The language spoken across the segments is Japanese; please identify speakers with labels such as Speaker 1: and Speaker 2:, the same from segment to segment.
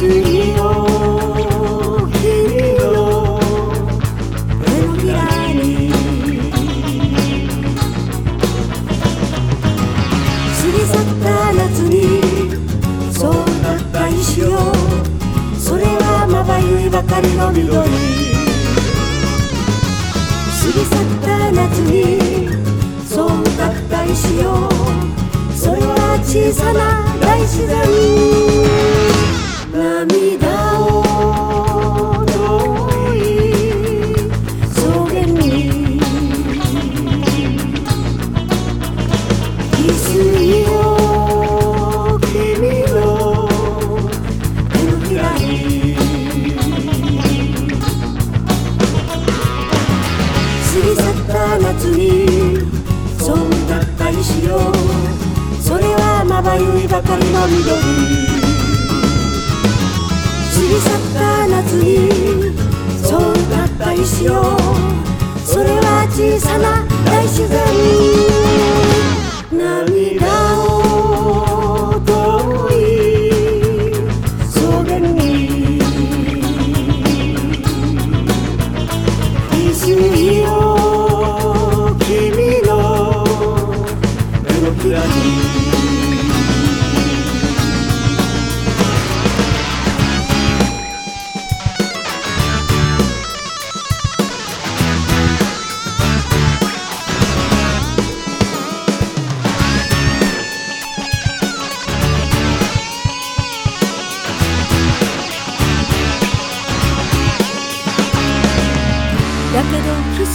Speaker 1: 水を君の手のひらに過ぎ去った夏にそうだった石をそれはまばゆいばかりの緑過ぎ去った夏にそう。だった石をそれは小さな大自然。はまばゆいばかりの緑過ぎ去った夏にそうだった石をそれは小さな大自然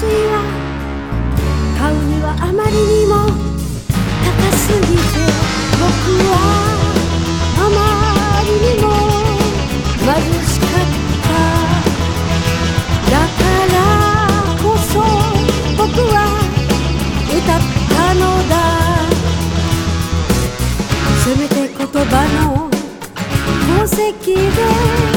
Speaker 1: ど翡翠は買うにはあまりにも高すぎて僕はあまりにも貧しかっただからこそ僕は歌ったのだせめて言葉の宝石で